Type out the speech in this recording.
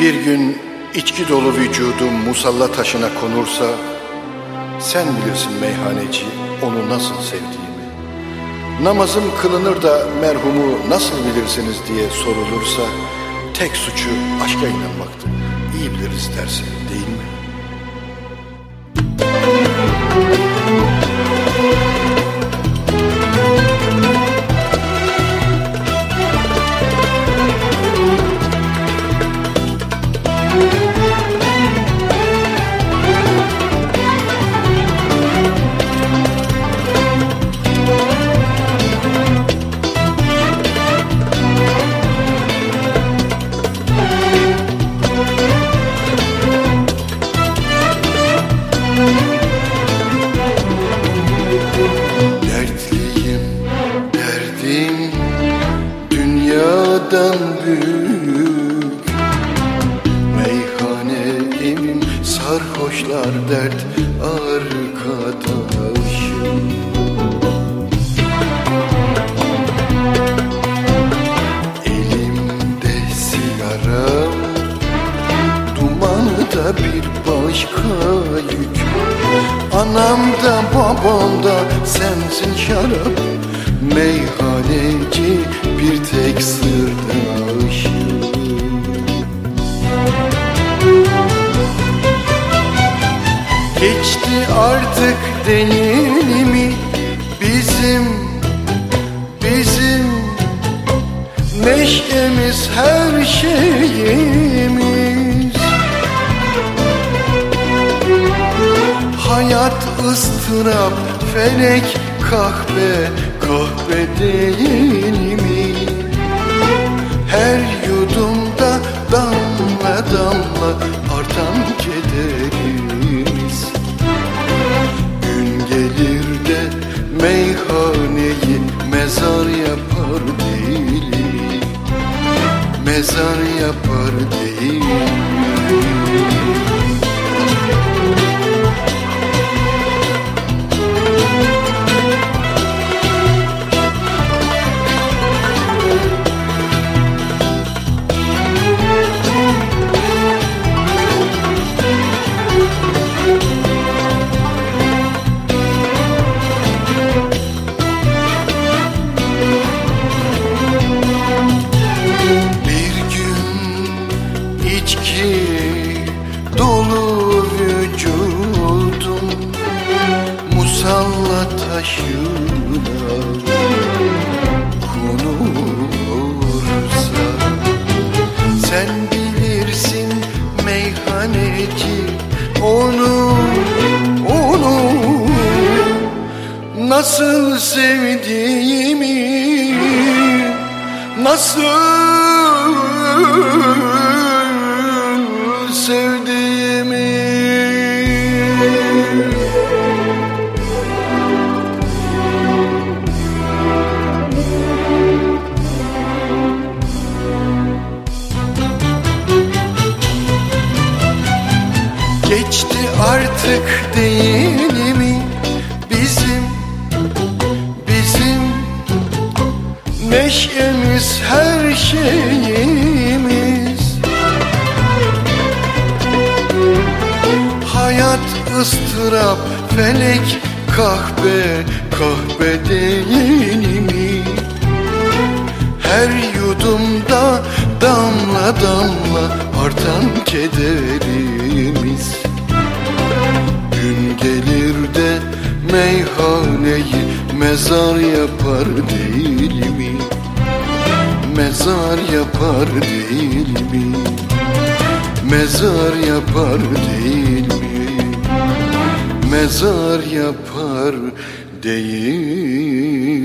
Bir gün içki dolu vücudum musalla taşına konursa Sen bilirsin meyhaneci onu nasıl sevdiğimi Namazım kılınır da merhumu nasıl bilirsiniz diye sorulursa Tek suçu aşka inanmaktı İyi biliriz dersin değil mi? Dertliyim, derdim dünyadan büyük sarhoşlar dert arkadaşım. Elimde sigara Dumanı bir başka yük. Anam da babam da sensin şarap Geçti artık değil mi bizim bizim Neşemiz her şeyimiz Hayat ıstırap felek kahve kahve değil mi? Her yudumda Mezar yapar değil taşına konursa Sen bilirsin meyhaneci onu onu Nasıl sevdiğimi Nasıl Geçti artık değil mi? Bizim bizim Neşemiz her şeyimiz. Hayat ıstırap felek kahve kahve değil mi? Her yudumda damla damla artan kederimiz Gün gelir de meyhaneyi mezar yapar değil mi? Mezar yapar değil mi? Mezar yapar değil mi? Mezar yapar değil mi?